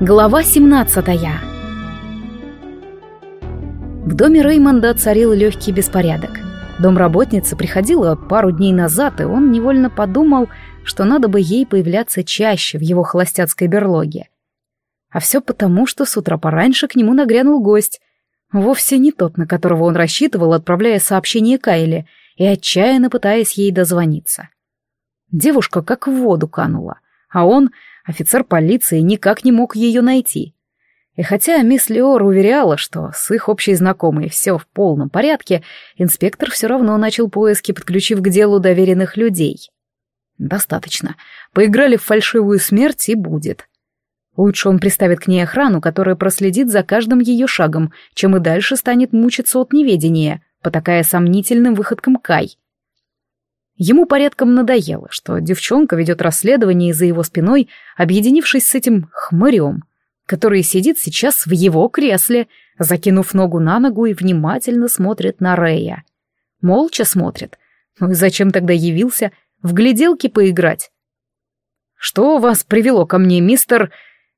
Глава 17 В доме Реймонда царил легкий беспорядок. Домработница приходила пару дней назад, и он невольно подумал, что надо бы ей появляться чаще в его холостяцкой берлоге. А все потому, что с утра пораньше к нему нагрянул гость. Вовсе не тот, на которого он рассчитывал, отправляя сообщение Кайле и отчаянно пытаясь ей дозвониться. Девушка как в воду канула, а он Офицер полиции никак не мог ее найти. И хотя мисс Леор уверяла, что с их общей знакомой все в полном порядке, инспектор все равно начал поиски, подключив к делу доверенных людей. Достаточно. Поиграли в фальшивую смерть и будет. Лучше он приставит к ней охрану, которая проследит за каждым ее шагом, чем и дальше станет мучиться от неведения, потакая сомнительным выходкам Кай. Ему порядком надоело, что девчонка ведет расследование за его спиной, объединившись с этим хмырем, который сидит сейчас в его кресле, закинув ногу на ногу и внимательно смотрит на Рея. Молча смотрит. Ну и зачем тогда явился? В гляделки поиграть? «Что вас привело ко мне, мистер...»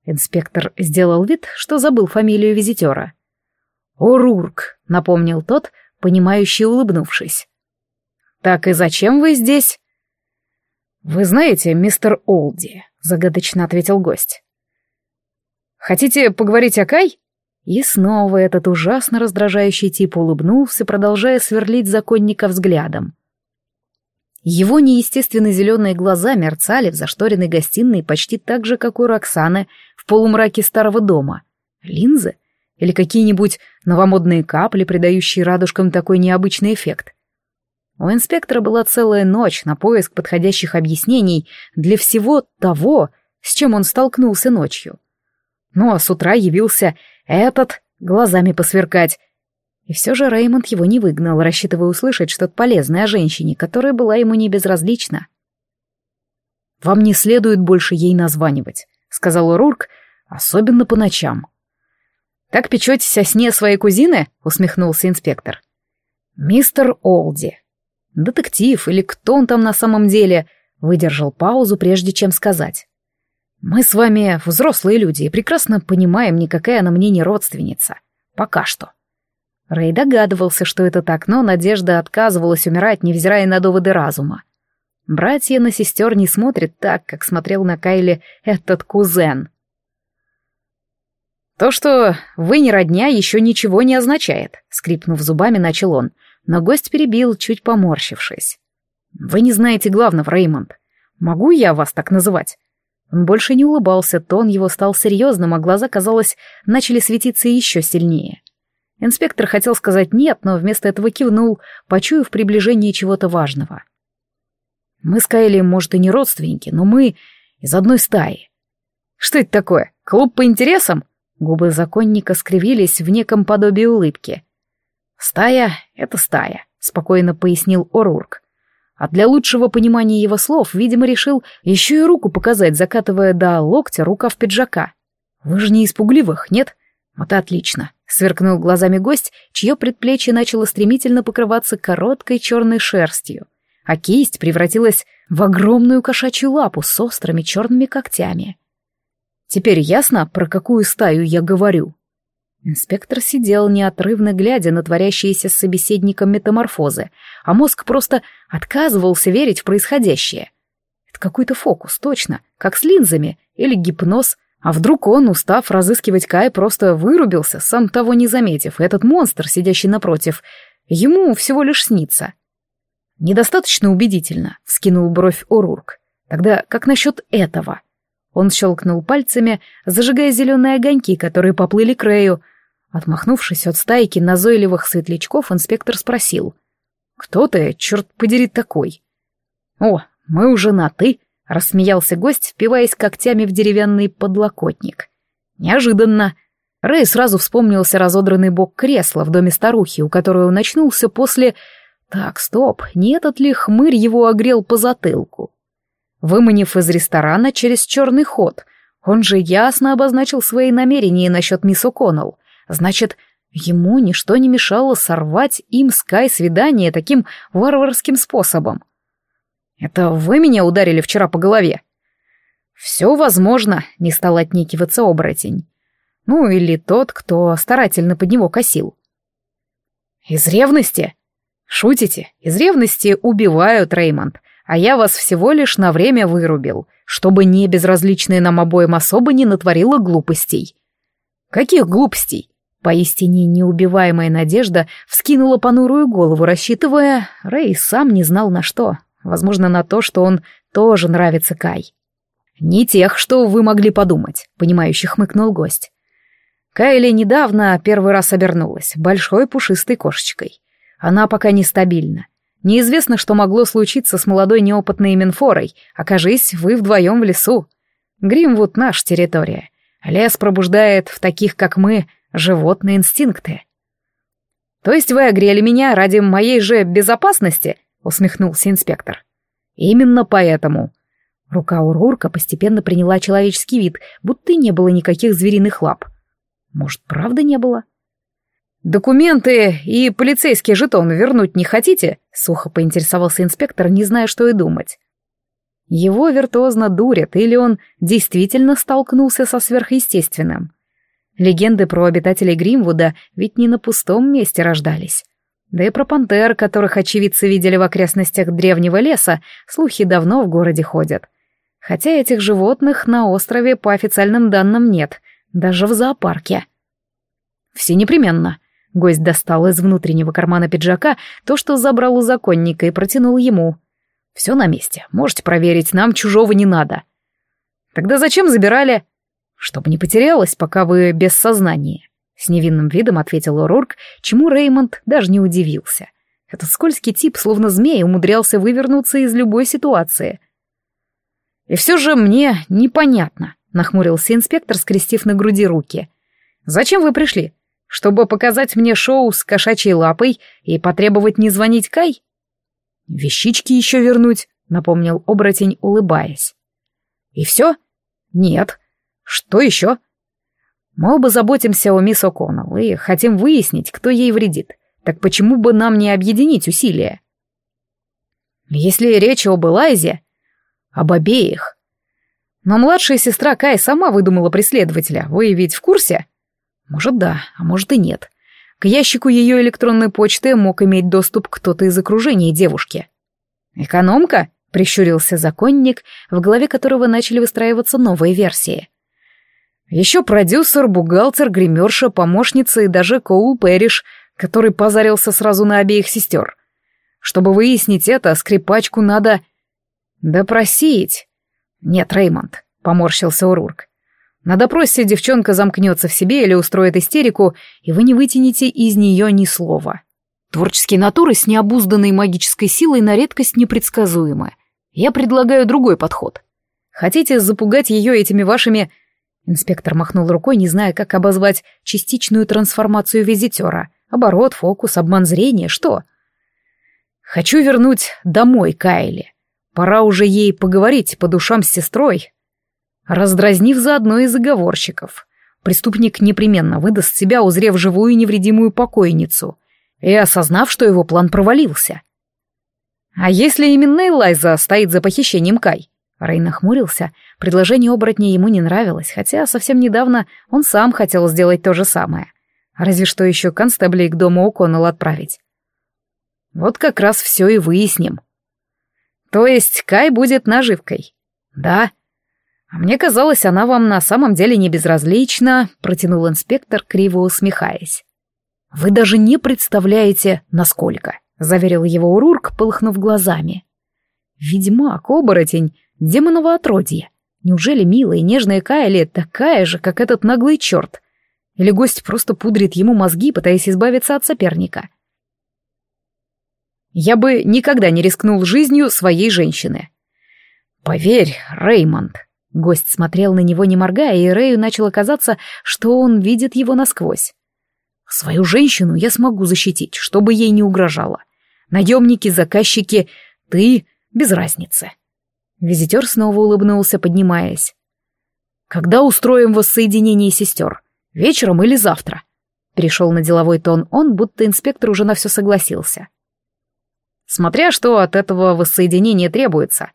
Инспектор сделал вид, что забыл фамилию визитера. «Орурк», — напомнил тот, понимающий улыбнувшись. «Так и зачем вы здесь?» «Вы знаете, мистер Олди», — загадочно ответил гость. «Хотите поговорить о Кай?» И снова этот ужасно раздражающий тип улыбнулся, продолжая сверлить законника взглядом. Его неестественно зеленые глаза мерцали в зашторенной гостиной почти так же, как у Роксаны в полумраке старого дома. Линзы? Или какие-нибудь новомодные капли, придающие радужкам такой необычный эффект? У инспектора была целая ночь на поиск подходящих объяснений для всего того, с чем он столкнулся ночью. Ну а с утра явился этот, глазами посверкать. И все же Реймонд его не выгнал, рассчитывая услышать что-то полезное о женщине, которая была ему не безразлична. «Вам не следует больше ей названивать», — сказал Рурк, — «особенно по ночам». «Так печетесь о сне своей кузины?» — усмехнулся инспектор. «Мистер Олди, Детектив или кто он там на самом деле, выдержал паузу, прежде чем сказать. Мы с вами взрослые люди и прекрасно понимаем, никакая она мне не родственница. Пока что. Рэй догадывался, что это так, но Надежда отказывалась умирать, невзирая на доводы разума. Братья на сестер не смотрят так, как смотрел на Кайли этот кузен. «То, что вы не родня, еще ничего не означает», — скрипнув зубами, начал он но гость перебил, чуть поморщившись. «Вы не знаете главного, Реймонд. Могу я вас так называть?» Он больше не улыбался, тон его стал серьезным, а глаза, казалось, начали светиться еще сильнее. Инспектор хотел сказать «нет», но вместо этого кивнул, почуяв приближение чего-то важного. «Мы с Кайли, может, и не родственники, но мы из одной стаи». «Что это такое? Клуб по интересам?» Губы законника скривились в неком подобии улыбки. «Стая — это стая», — спокойно пояснил Орурк. А для лучшего понимания его слов, видимо, решил еще и руку показать, закатывая до локтя рукав пиджака. «Вы же не испугливых, нет?» «Вот отлично», — сверкнул глазами гость, чье предплечье начало стремительно покрываться короткой черной шерстью, а кисть превратилась в огромную кошачью лапу с острыми черными когтями. «Теперь ясно, про какую стаю я говорю?» Инспектор сидел неотрывно глядя на творящиеся с собеседником метаморфозы, а мозг просто отказывался верить в происходящее. Это какой-то фокус, точно, как с линзами или гипноз, а вдруг он, устав разыскивать Кай, просто вырубился, сам того не заметив, и этот монстр, сидящий напротив, ему всего лишь снится. Недостаточно убедительно, вскинул бровь Орурк. Тогда как насчет этого? Он щелкнул пальцами, зажигая зеленые огоньки, которые поплыли к Рэю, Отмахнувшись от стайки назойливых светлячков, инспектор спросил. «Кто ты, черт подери, такой?» «О, мы уже на «ты», — рассмеялся гость, впиваясь когтями в деревянный подлокотник. «Неожиданно». Рэй сразу вспомнился разодранный бок кресла в доме старухи, у которой он очнулся после... Так, стоп, не этот ли хмырь его огрел по затылку? Выманив из ресторана через черный ход, он же ясно обозначил свои намерения насчет мисс О'Коннелл. Значит, ему ничто не мешало сорвать им Скай свидание таким варварским способом. «Это вы меня ударили вчера по голове?» «Все возможно», — не стал отнекиваться оборотень. Ну, или тот, кто старательно под него косил. «Из ревности?» «Шутите? Из ревности убивают, Реймонд, а я вас всего лишь на время вырубил, чтобы не безразличная нам обоим особо не натворила глупостей». «Каких глупостей?» Поистине неубиваемая надежда вскинула понурую голову, рассчитывая, Рэй сам не знал на что. Возможно, на то, что он тоже нравится Кай. «Не тех, что вы могли подумать», — понимающе хмыкнул гость. Кайли недавно первый раз обернулась, большой пушистой кошечкой. Она пока нестабильна. Неизвестно, что могло случиться с молодой неопытной Менфорой, окажись вы вдвоем в лесу. Гримвуд — наша территория. Лес пробуждает в таких, как мы, животные инстинкты. «То есть вы огрели меня ради моей же безопасности?» — усмехнулся инспектор. «Именно поэтому». Рука Урурка постепенно приняла человеческий вид, будто не было никаких звериных лап. Может, правда не было? «Документы и полицейские жетоны вернуть не хотите?» — сухо поинтересовался инспектор, не зная, что и думать. Его виртуозно дурят, или он действительно столкнулся со сверхъестественным. Легенды про обитателей Гримвуда ведь не на пустом месте рождались. Да и про пантер, которых очевидцы видели в окрестностях древнего леса, слухи давно в городе ходят. Хотя этих животных на острове по официальным данным нет, даже в зоопарке. Все непременно. Гость достал из внутреннего кармана пиджака то, что забрал у законника, и протянул ему. «Все на месте. Можете проверить, нам чужого не надо». «Тогда зачем забирали?» «Чтобы не потерялось, пока вы без сознания», — с невинным видом ответил Урурк, чему Реймонд даже не удивился. Этот скользкий тип, словно змей, умудрялся вывернуться из любой ситуации. «И все же мне непонятно», — нахмурился инспектор, скрестив на груди руки. «Зачем вы пришли? Чтобы показать мне шоу с кошачьей лапой и потребовать не звонить Кай? Вещички еще вернуть, напомнил оборотень, улыбаясь. И все? Нет. Что еще? Мы оба заботимся о мисс О'Коннелл и хотим выяснить, кто ей вредит. Так почему бы нам не объединить усилия? Если речь об Элайзе, об обеих. Но младшая сестра Кай сама выдумала преследователя, вы ведь в курсе? Может, да, а может и нет. К ящику ее электронной почты мог иметь доступ кто-то из окружения девушки. «Экономка?» — прищурился законник, в голове которого начали выстраиваться новые версии. Еще продюсер, бухгалтер, гримерша, помощница и даже Коул Пэриш, который позарился сразу на обеих сестер. Чтобы выяснить это, скрипачку надо... допросить. Нет, Реймонд, — поморщился Урурк. На допросе девчонка замкнется в себе или устроит истерику, и вы не вытянете из нее ни слова. Творческие натуры с необузданной магической силой на редкость непредсказуемы. Я предлагаю другой подход. Хотите запугать ее этими вашими... Инспектор махнул рукой, не зная, как обозвать частичную трансформацию визитера. Оборот, фокус, обман зрения, что? Хочу вернуть домой Кайли. Пора уже ей поговорить по душам с сестрой, раздразнив заодно и заговорщиков. Преступник непременно выдаст себя, узрев живую невредимую покойницу, и осознав, что его план провалился. «А если именно Элайза стоит за похищением Кай?» Рэй нахмурился, предложение оборотня ему не нравилось, хотя совсем недавно он сам хотел сделать то же самое. Разве что еще констеблей к дому О'Коннелл отправить. Вот как раз все и выясним. То есть Кай будет наживкой? Да, «А мне казалось, она вам на самом деле не безразлична», — протянул инспектор, криво усмехаясь. «Вы даже не представляете, насколько», — заверил его Урурк, полыхнув глазами. «Ведьмак, оборотень, демоново отродье. Неужели милая и нежная Кайли такая же, как этот наглый черт? Или гость просто пудрит ему мозги, пытаясь избавиться от соперника?» «Я бы никогда не рискнул жизнью своей женщины», «Поверь, Реймонд», Гость смотрел на него не моргая, и Рэю начало казаться, что он видит его насквозь. «Свою женщину я смогу защитить, чтобы ей не угрожало. Наемники, заказчики, ты — без разницы». Визитер снова улыбнулся, поднимаясь. «Когда устроим воссоединение сестер? Вечером или завтра?» Перешел на деловой тон он, будто инспектор уже на все согласился. «Смотря что от этого воссоединения требуется.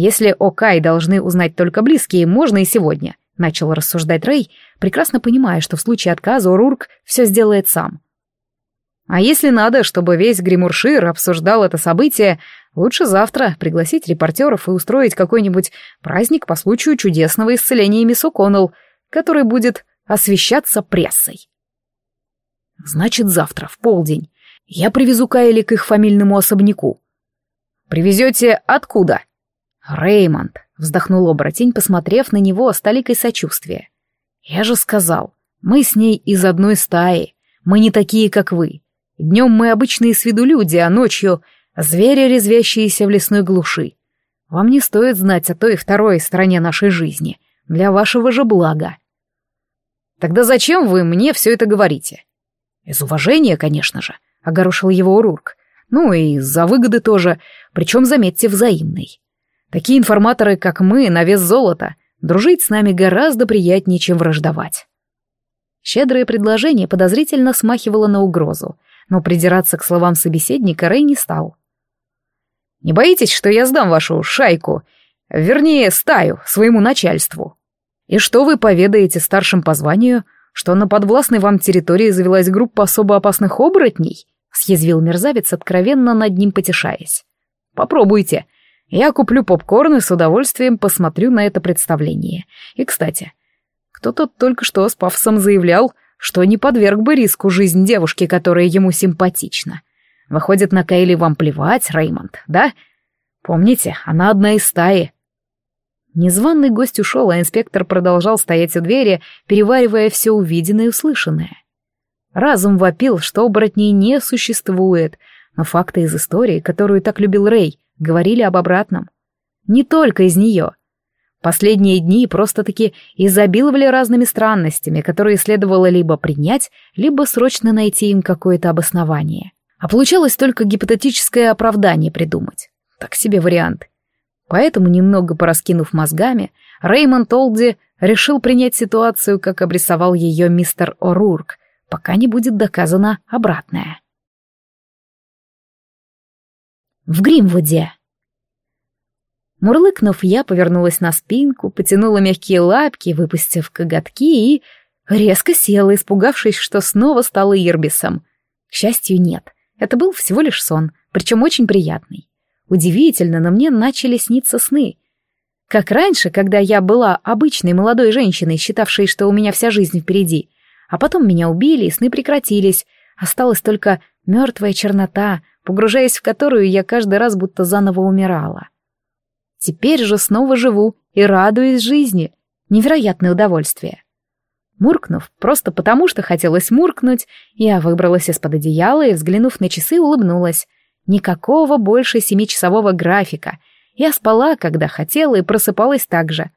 Если о Кай должны узнать только близкие, можно и сегодня, начал рассуждать Рэй, прекрасно понимая, что в случае отказа Урурк все сделает сам. А если надо, чтобы весь Гримуршир обсуждал это событие, лучше завтра пригласить репортеров и устроить какой-нибудь праздник по случаю чудесного исцеления мисс О'Коннелл, который будет освещаться прессой. Значит, завтра, в полдень, я привезу Кайли к их фамильному особняку. Привезете откуда? Реймонд, вздохнул оборотень, посмотрев на него с толикой сочувствия. Я же сказал, мы с ней из одной стаи, мы не такие, как вы. Днем мы обычные с виду люди, а ночью — звери, резвящиеся в лесной глуши. Вам не стоит знать о той и второй стороне нашей жизни, для вашего же блага. Тогда зачем вы мне все это говорите? Из уважения, конечно же, — огорошил его Урурк. Ну и за выгоды тоже, причем, заметьте, взаимной. Такие информаторы, как мы, на вес золота, дружить с нами гораздо приятнее, чем враждовать. Щедрое предложение подозрительно смахивало на угрозу, но придираться к словам собеседника Рэй не стал. «Не боитесь, что я сдам вашу шайку, вернее, стаю, своему начальству? И что вы поведаете старшим по званию, что на подвластной вам территории завелась группа особо опасных оборотней?» — съязвил мерзавец, откровенно над ним потешаясь. «Попробуйте. Я куплю попкорн и с удовольствием посмотрю на это представление. И, кстати, кто-то только что с пафосом заявлял, что не подверг бы риску жизнь девушки, которая ему симпатична. Выходит, на Кайли вам плевать, Реймонд, да? Помните, она одна из стаи. Незваный гость ушел, а инспектор продолжал стоять у двери, переваривая все увиденное и услышанное. Разум вопил, что оборотней не существует, но факты из истории, которую так любил Рэй, говорили об обратном. Не только из нее. Последние дни просто-таки изобиловали разными странностями, которые следовало либо принять, либо срочно найти им какое-то обоснование. А получалось только гипотетическое оправдание придумать. Так себе вариант. Поэтому, немного пораскинув мозгами, Реймонд Олди решил принять ситуацию, как обрисовал ее мистер О'Рурк, пока не будет доказано обратное. В Гримвуде Мурлыкнув, я повернулась на спинку, потянула мягкие лапки, выпустив коготки и... резко села, испугавшись, что снова стала Ирбисом. К счастью, нет. Это был всего лишь сон, причем очень приятный. Удивительно, но мне начали сниться сны. Как раньше, когда я была обычной молодой женщиной, считавшей, что у меня вся жизнь впереди. А потом меня убили, и сны прекратились. Осталась только мертвая чернота, погружаясь в которую я каждый раз будто заново умирала. Теперь же снова живу и радуюсь жизни. Невероятное удовольствие. Муркнув, просто потому что хотелось муркнуть, я выбралась из-под одеяла и, взглянув на часы, улыбнулась. Никакого больше семичасового графика. Я спала, когда хотела, и просыпалась так же.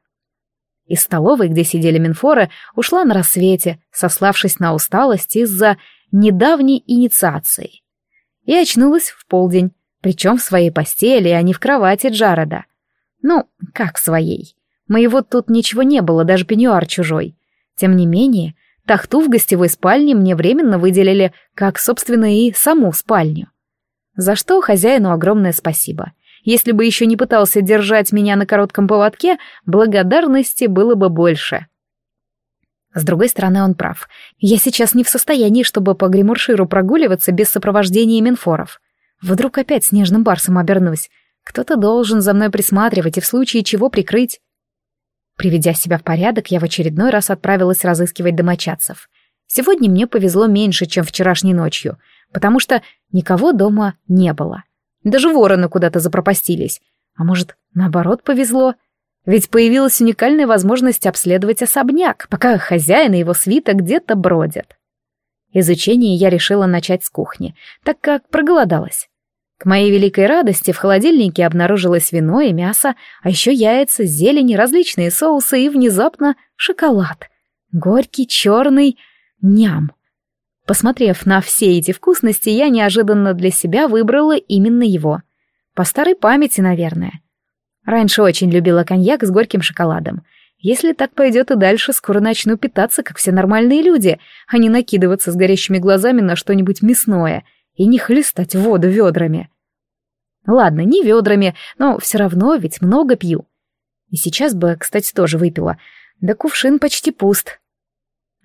Из столовой, где сидели Минфоры, ушла на рассвете, сославшись на усталость из-за недавней инициации. И очнулась в полдень, причем в своей постели, а не в кровати Джареда. Ну, как своей. Моего тут ничего не было, даже пеньюар чужой. Тем не менее, тахту в гостевой спальне мне временно выделили, как, собственно, и саму спальню. За что хозяину огромное спасибо. Если бы еще не пытался держать меня на коротком поводке, благодарности было бы больше. С другой стороны, он прав. Я сейчас не в состоянии, чтобы по Гримурширу прогуливаться без сопровождения Минфоров. Вдруг опять снежным барсом обернусь. Кто-то должен за мной присматривать и в случае чего прикрыть. Приведя себя в порядок, я в очередной раз отправилась разыскивать домочадцев. Сегодня мне повезло меньше, чем вчерашней ночью, потому что никого дома не было. Даже вороны куда-то запропастились. А может, наоборот повезло? Ведь появилась уникальная возможность обследовать особняк, пока хозяин и его свита где-то бродят. Изучение я решила начать с кухни, так как проголодалась. К моей великой радости в холодильнике обнаружилось вино и мясо, а еще яйца, зелень, различные соусы и внезапно шоколад. Горький, черный, ням. Посмотрев на все эти вкусности, я неожиданно для себя выбрала именно его. По старой памяти, наверное. Раньше очень любила коньяк с горьким шоколадом. Если так пойдет и дальше, скоро начну питаться, как все нормальные люди, а не накидываться с горящими глазами на что-нибудь мясное — и не хлестать воду ведрами. Ладно, не ведрами, но все равно ведь много пью. И сейчас бы, кстати, тоже выпила. Да кувшин почти пуст.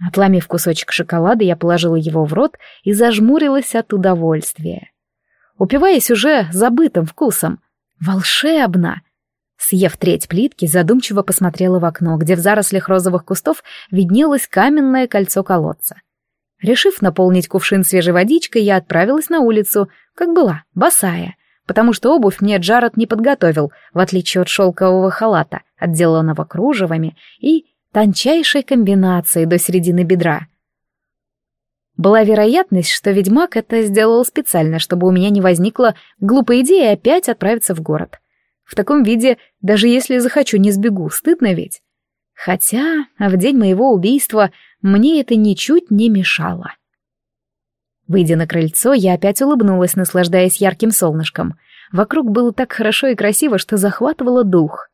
Отломив кусочек шоколада, я положила его в рот и зажмурилась от удовольствия. Упиваясь уже забытым вкусом. Волшебно! Съев треть плитки, задумчиво посмотрела в окно, где в зарослях розовых кустов виднелось каменное кольцо колодца. Решив наполнить кувшин свежей водичкой, я отправилась на улицу, как была, босая, потому что обувь мне Джаред не подготовил, в отличие от шелкового халата, отделанного кружевами и тончайшей комбинацией до середины бедра. Была вероятность, что ведьмак это сделал специально, чтобы у меня не возникла глупая идея опять отправиться в город. В таком виде, даже если захочу, не сбегу, стыдно ведь. Хотя в день моего убийства мне это ничуть не мешало. Выйдя на крыльцо, я опять улыбнулась, наслаждаясь ярким солнышком. Вокруг было так хорошо и красиво, что захватывало дух.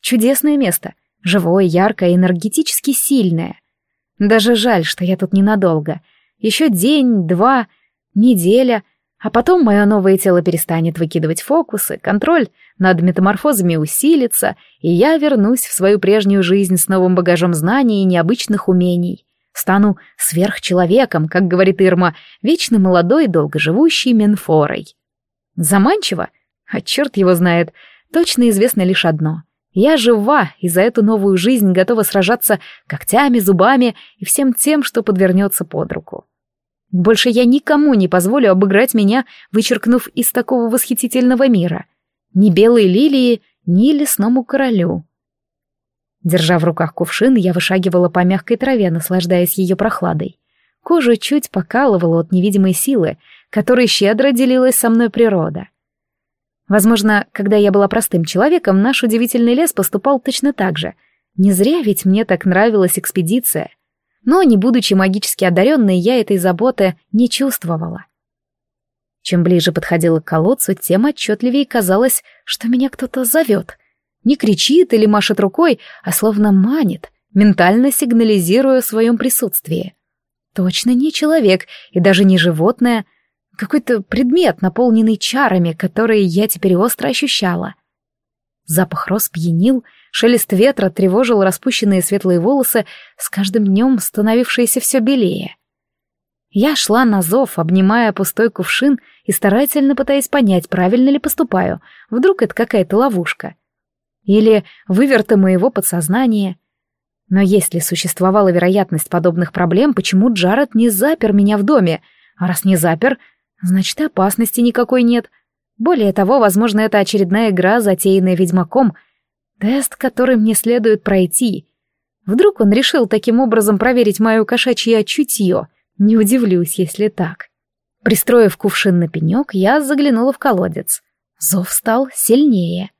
Чудесное место. Живое, яркое, энергетически сильное. Даже жаль, что я тут ненадолго. Еще день, два, неделя, а потом мое новое тело перестанет выкидывать фокусы, контроль над метаморфозами усилится, и я вернусь в свою прежнюю жизнь с новым багажом знаний и необычных умений. Стану сверхчеловеком, как говорит Ирма, вечно молодой долгоживущей Менфорой. Заманчиво? А черт его знает. Точно известно лишь одно. Я жива, и за эту новую жизнь готова сражаться когтями, зубами и всем тем, что подвернется под руку. Больше я никому не позволю обыграть меня, вычеркнув из такого восхитительного мира. Ни белой лилии, ни лесному королю. Держа в руках кувшин, я вышагивала по мягкой траве, наслаждаясь ее прохладой. Кожа чуть покалывала от невидимой силы, которой щедро делилась со мной природа. Возможно, когда я была простым человеком, наш удивительный лес поступал точно так же. Не зря ведь мне так нравилась экспедиция. Но, не будучи магически одаренной, я этой заботы не чувствовала. Чем ближе подходила к колодцу, тем отчетливее казалось, что меня кто-то зовет. Не кричит или машет рукой, а словно манит, ментально сигнализируя о своем присутствии. Точно не человек и даже не животное, какой-то предмет, наполненный чарами, которые я теперь остро ощущала. Запах роз пьянил, шелест ветра тревожил распущенные светлые волосы, с каждым днем становившиеся все белее. Я шла на зов, обнимая пустой кувшин и старательно пытаясь понять, правильно ли поступаю. Вдруг это какая-то ловушка. Или выверты моего подсознания. Но если существовала вероятность подобных проблем, почему Джаред не запер меня в доме? А раз не запер, Значит, опасности никакой нет. Более того, возможно, это очередная игра, затеянная ведьмаком. Тест, который мне следует пройти. Вдруг он решил таким образом проверить мое кошачье чутье. Не удивлюсь, если так. Пристроив кувшин на пенек, я заглянула в колодец. Зов стал сильнее.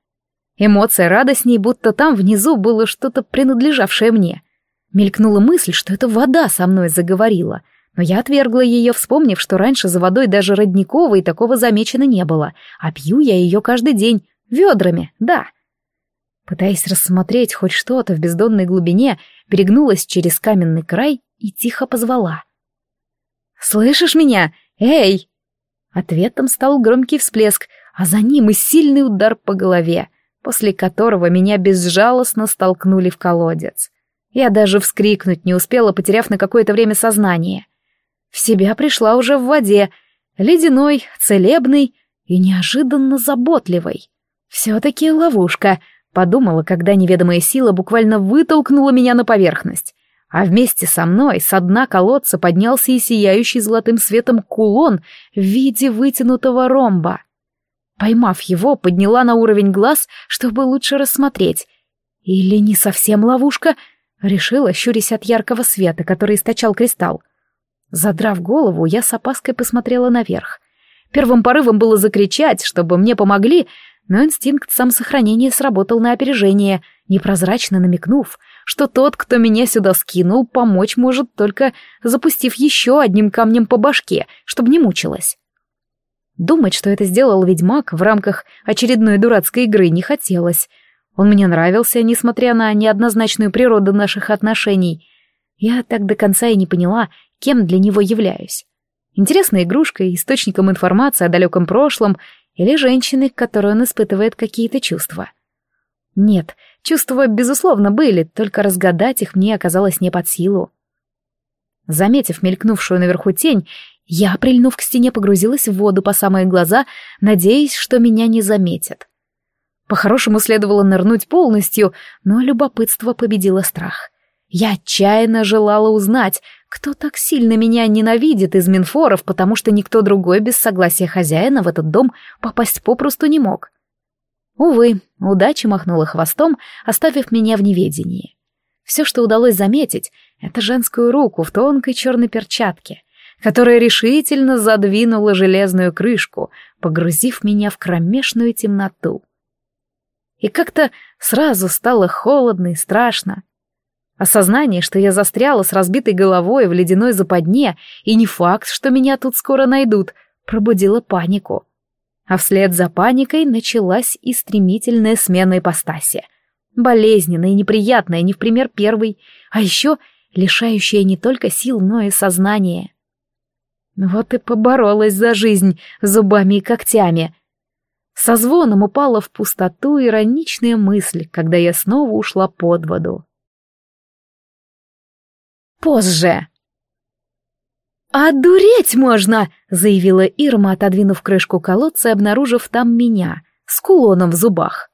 Эмоция радостней, будто там внизу было что-то принадлежавшее мне. Мелькнула мысль, что это вода со мной заговорила — но я отвергла ее, вспомнив, что раньше за водой даже родниковой такого замечено не было, а пью я ее каждый день, ведрами, да. Пытаясь рассмотреть хоть что-то в бездонной глубине, перегнулась через каменный край и тихо позвала. «Слышишь меня? Эй!» Ответом стал громкий всплеск, а за ним и сильный удар по голове, после которого меня безжалостно столкнули в колодец. Я даже вскрикнуть не успела, потеряв на какое-то время сознание. В себя пришла уже в воде, ледяной, целебный и неожиданно заботливой. Все-таки ловушка, подумала, когда неведомая сила буквально вытолкнула меня на поверхность. А вместе со мной со дна колодца поднялся и сияющий золотым светом кулон в виде вытянутого ромба. Поймав его, подняла на уровень глаз, чтобы лучше рассмотреть. Или не совсем ловушка, решила, щурясь от яркого света, который источал кристалл. Задрав голову, я с опаской посмотрела наверх. Первым порывом было закричать, чтобы мне помогли, но инстинкт самосохранения сработал на опережение, непрозрачно намекнув, что тот, кто меня сюда скинул, помочь может только запустив еще одним камнем по башке, чтобы не мучилась. Думать, что это сделал ведьмак в рамках очередной дурацкой игры, не хотелось. Он мне нравился, несмотря на неоднозначную природу наших отношений. Я так до конца и не поняла, кем для него являюсь. Интересной игрушкой, источником информации о далеком прошлом Или женщины, к которой он испытывает какие-то чувства. Нет, чувства, безусловно, были, только разгадать их мне оказалось не под силу. Заметив мелькнувшую наверху тень, я, прильнув к стене, погрузилась в воду по самые глаза, надеясь, что меня не заметят. По-хорошему следовало нырнуть полностью, но любопытство победило страх. Я отчаянно желала узнать, кто так сильно меня ненавидит из Минфоров, потому что никто другой без согласия хозяина в этот дом попасть попросту не мог. Увы, удача махнула хвостом, оставив меня в неведении. Все, что удалось заметить, это женскую руку в тонкой черной перчатке, которая решительно задвинула железную крышку, погрузив меня в кромешную темноту. И как-то сразу стало холодно и страшно. Осознание, что я застряла с разбитой головой в ледяной западне, и не факт, что меня тут скоро найдут, пробудило панику. А вслед за паникой началась и стремительная смена ипостаси. Болезненная и неприятная, не в пример первой, а еще лишающая не только сил, но и сознания. Вот и поборолась за жизнь зубами и когтями. Со звоном упала в пустоту ироничная мысль, когда я снова ушла под воду. Позже. «Одуреть можно!» — заявила Ирма, отодвинув крышку колодца и обнаружив там меня, с кулоном в зубах.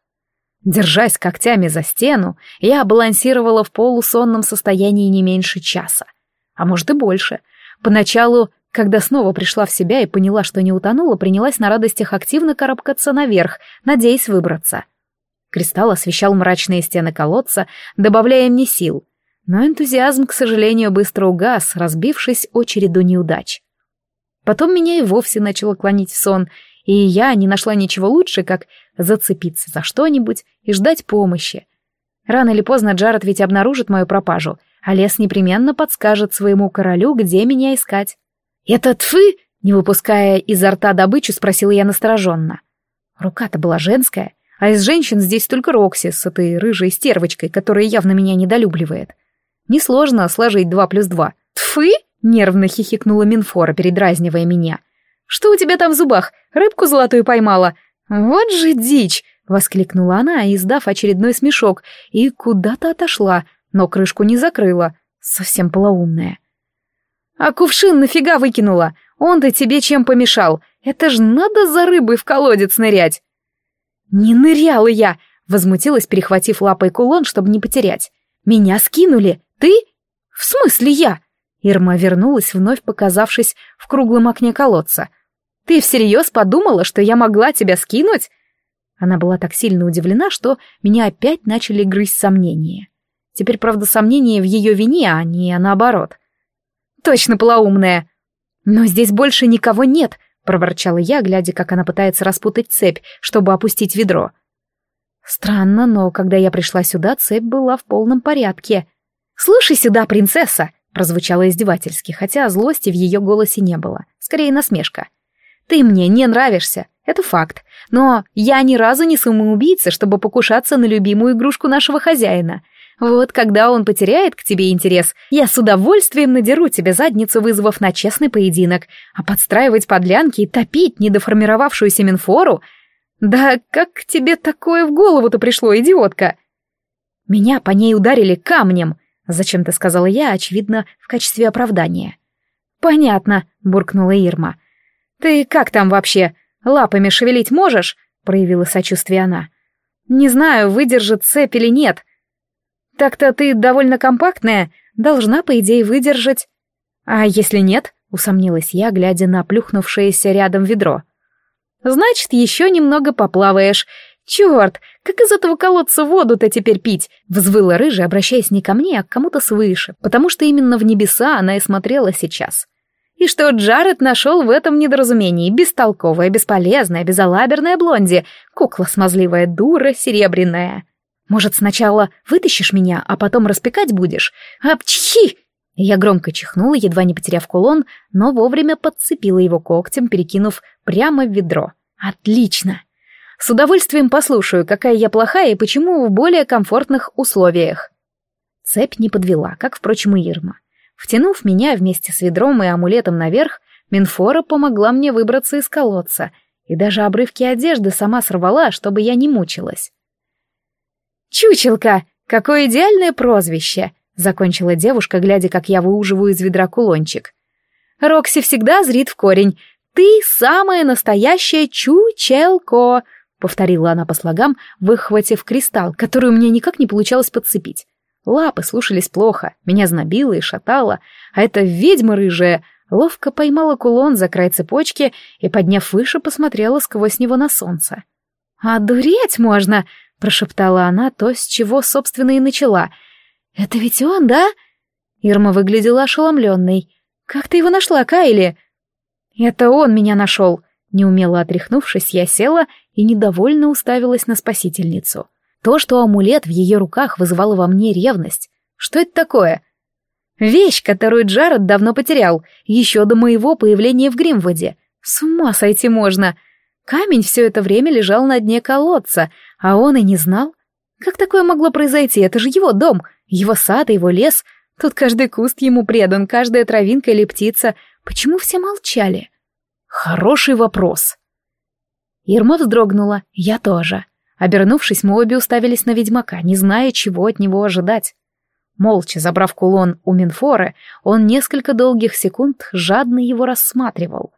Держась когтями за стену, я балансировала в полусонном состоянии не меньше часа, а может и больше. Поначалу, когда снова пришла в себя и поняла, что не утонула, принялась на радостях активно карабкаться наверх, надеясь выбраться. Кристалл освещал мрачные стены колодца, добавляя мне сил, но энтузиазм, к сожалению, быстро угас, разбившись очереду неудач. Потом меня и вовсе начало клонить в сон, и я не нашла ничего лучше, как зацепиться за что-нибудь и ждать помощи. Рано или поздно Джаред ведь обнаружит мою пропажу, а лес непременно подскажет своему королю, где меня искать. «Это тфы?» — не выпуская изо рта добычу, спросила я настороженно. Рука-то была женская, а из женщин здесь только Рокси с этой рыжей стервочкой, которая явно меня недолюбливает. Несложно сложить два плюс два. «Тфы?» — нервно хихикнула Минфора, передразнивая меня. Что у тебя там в зубах? Рыбку золотую поймала? Вот же дичь!» — воскликнула она, издав очередной смешок, и куда-то отошла, но крышку не закрыла. Совсем полоумная. «А кувшин нафига выкинула? Он-то тебе чем помешал? Это ж надо за рыбой в колодец нырять!» «Не ныряла я!» — возмутилась, перехватив лапой кулон, чтобы не потерять. «Меня скинули! Ты? В смысле я?» Ирма вернулась, вновь показавшись в круглом окне колодца. Ты всерьез подумала, что я могла тебя скинуть?» Она была так сильно удивлена, что меня опять начали грызть сомнения. Теперь, правда, сомнения в ее вине, а не наоборот. «Точно полоумная!» «Но здесь больше никого нет», — проворчала я, глядя, как она пытается распутать цепь, чтобы опустить ведро. Странно, но когда я пришла сюда, цепь была в полном порядке. «Слушай сюда, принцесса!» — прозвучало издевательски, хотя злости в ее голосе не было, скорее насмешка. Ты мне не нравишься, это факт. Но я ни разу не самоубийца, чтобы покушаться на любимую игрушку нашего хозяина. Вот когда он потеряет к тебе интерес, я с удовольствием надеру тебе задницу, вызвав на честный поединок. А подстраивать подлянки и топить недоформировавшуюся Минфору? Да как тебе такое в голову-то пришло, идиотка? Меня по ней ударили камнем, зачем-то сказала я, очевидно, в качестве оправдания. Понятно, буркнула Ирма. «Ты как там вообще? Лапами шевелить можешь?» — проявила сочувствие она. «Не знаю, выдержит цепь или нет. Так-то ты довольно компактная, должна, по идее, выдержать». «А если нет?» — усомнилась я, глядя на плюхнувшееся рядом ведро. «Значит, еще немного поплаваешь. Черт, как из этого колодца воду-то теперь пить?» — взвыла рыжая, обращаясь не ко мне, а к кому-то свыше, потому что именно в небеса она и смотрела сейчас и что Джаред нашел в этом недоразумении бестолковая, бесполезная, безалаберная блонди, кукла смазливая дура, серебряная. Может, сначала вытащишь меня, а потом распекать будешь? Апчхи! Я громко чихнула, едва не потеряв кулон, но вовремя подцепила его когтем, перекинув прямо в ведро. Отлично! С удовольствием послушаю, какая я плохая и почему в более комфортных условиях. Цепь не подвела, как, впрочем, и Ирма. Втянув меня вместе с ведром и амулетом наверх, Минфора помогла мне выбраться из колодца, и даже обрывки одежды сама сорвала, чтобы я не мучилась. «Чучелка! Какое идеальное прозвище!» — закончила девушка, глядя, как я выуживаю из ведра кулончик. «Рокси всегда зрит в корень. Ты самая настоящая чучелко!» — повторила она по слогам, выхватив кристалл, который у меня никак не получалось подцепить. Лапы слушались плохо, меня знобило и шатало, а эта ведьма рыжая ловко поймала кулон за край цепочки и, подняв выше, посмотрела сквозь него на солнце. «Одуреть можно!» — прошептала она то, с чего, собственно, и начала. «Это ведь он, да?» Ирма выглядела ошеломленной. «Как ты его нашла, Кайли?» «Это он меня нашел!» Неумело отряхнувшись, я села и недовольно уставилась на спасительницу. То, что амулет в ее руках вызывало во мне ревность. Что это такое? Вещь, которую Джаред давно потерял, еще до моего появления в Гримводе. С ума сойти можно. Камень все это время лежал на дне колодца, а он и не знал. Как такое могло произойти? Это же его дом, его сад, его лес. Тут каждый куст ему предан, каждая травинка или птица. Почему все молчали? Хороший вопрос. Ирма вздрогнула, я тоже. Обернувшись, мы обе уставились на ведьмака, не зная, чего от него ожидать. Молча забрав кулон у Минфоры, он несколько долгих секунд жадно его рассматривал.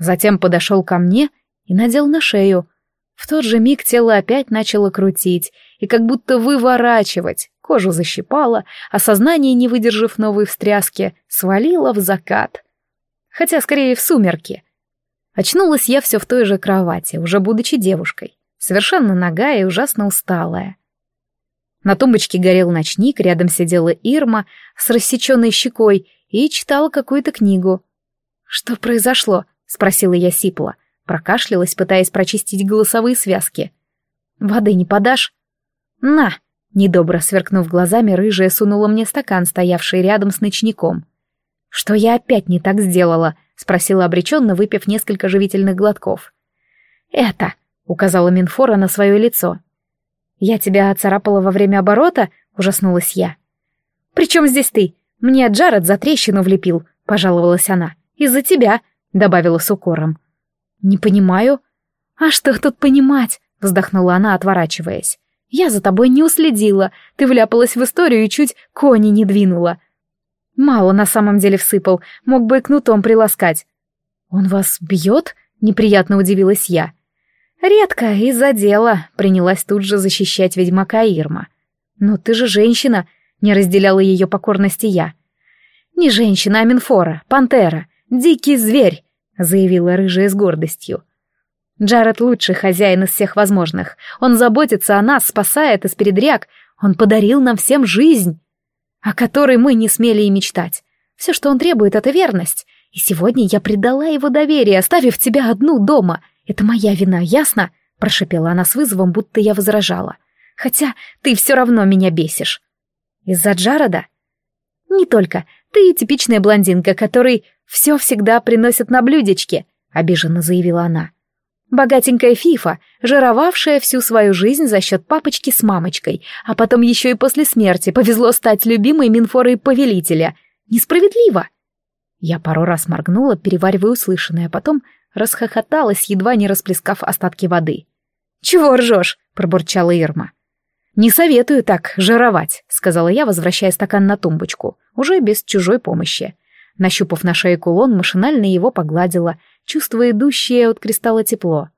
Затем подошел ко мне и надел на шею. В тот же миг тело опять начало крутить и как будто выворачивать, кожу защипало, а сознание, не выдержав новой встряски, свалило в закат. Хотя скорее в сумерки. Очнулась я все в той же кровати, уже будучи девушкой, совершенно нагая и ужасно усталая. На тумбочке горел ночник, рядом сидела Ирма с рассеченной щекой и читала какую-то книгу. «Что произошло?» — спросила я сипло. Прокашлялась, пытаясь прочистить голосовые связки. «Воды не подашь?» «На!» — недобро сверкнув глазами, рыжая сунула мне стакан, стоявший рядом с ночником. «Что я опять не так сделала?» — спросила обреченно, выпив несколько живительных глотков. «Это!» — указала Минфора на свое лицо. «Я тебя оцарапала во время оборота?» — ужаснулась я. «При чем здесь ты? Мне Джаред за трещину влепил», — пожаловалась она. «Из-за тебя», — добавила с укором. «Не понимаю». «А что тут понимать?» — вздохнула она, отворачиваясь. «Я за тобой не уследила. Ты вляпалась в историю и чуть кони не двинула. Мало на самом деле всыпал, мог бы и кнутом приласкать». «Он вас бьет?» — неприятно удивилась я. «Редко, из-за дела», — принялась тут же защищать ведьмака Ирма. «Но ты же женщина», — не разделяла ее покорности я. «Не женщина, а Минфора, пантера, дикий зверь», — заявила рыжая с гордостью. «Джаред лучший хозяин из всех возможных. Он заботится о нас, спасает из передряг. Он подарил нам всем жизнь, о которой мы не смели и мечтать. Все, что он требует, — это верность. И сегодня я предала его доверие, оставив тебя одну дома. «Это моя вина, ясно?» — прошепела она с вызовом, будто я возражала. «Хотя ты все равно меня бесишь». «Из-за Джарода?» «Не только. Ты типичная блондинка, которой все всегда приносят на блюдечке», — обиженно заявила она. Богатенькая фифа, жировавшая всю свою жизнь за счет папочки с мамочкой, а потом еще и после смерти повезло стать любимой Минфорой повелителя. Несправедливо. Я пару раз моргнула, переваривая услышанное, а потом расхохоталась, едва не расплескав остатки воды. «Чего ржешь?» — пробурчала Ирма. «Не советую так жировать», — сказала я, возвращая стакан на тумбочку, уже без чужой помощи. Нащупав на шее кулон, машинально его погладила, чувствуя идущее от кристалла тепло.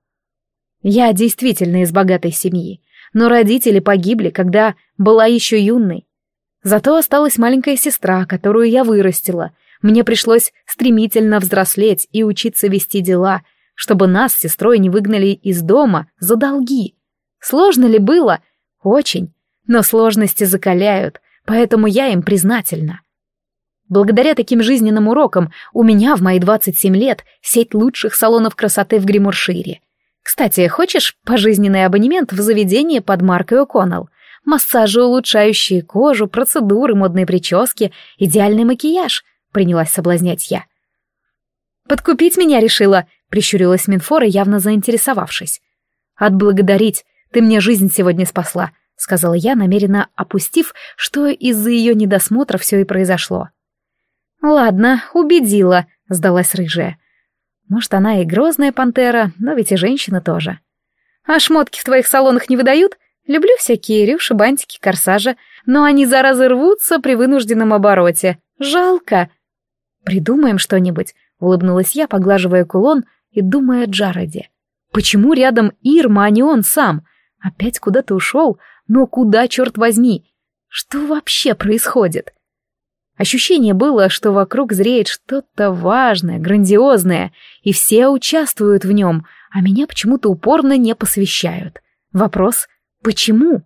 Я действительно из богатой семьи, но родители погибли, когда была еще юной. Зато осталась маленькая сестра, которую я вырастила, мне пришлось стремительно взрослеть и учиться вести дела, чтобы нас с сестрой не выгнали из дома за долги. Сложно ли было? Очень. Но сложности закаляют, поэтому я им признательна. Благодаря таким жизненным урокам у меня в мои 27 лет сеть лучших салонов красоты в Гримуршире. Кстати, хочешь пожизненный абонемент в заведение под маркой О'Коннелл? Массажи, улучшающие кожу, процедуры, модные прически, идеальный макияж. — принялась соблазнять я. «Подкупить меня решила», — прищурилась Минфора, явно заинтересовавшись. «Отблагодарить, ты мне жизнь сегодня спасла», — сказала я, намеренно опустив, что из-за ее недосмотра все и произошло. «Ладно, убедила», — сдалась рыжая. Может, она и грозная пантера, но ведь и женщина тоже. А шмотки в твоих салонах не выдают? Люблю всякие рюши, бантики, корсажи, но они, заразы, рвутся при вынужденном обороте. Жалко. Придумаем что-нибудь, улыбнулась я, поглаживая кулон и думая о Джароде. Почему рядом Ирма, а не он сам? Опять куда-то ушел? Но куда, черт возьми? Что вообще происходит? Ощущение было, что вокруг зреет что-то важное, грандиозное, и все участвуют в нем, а меня почему-то упорно не посвящают. Вопрос — почему?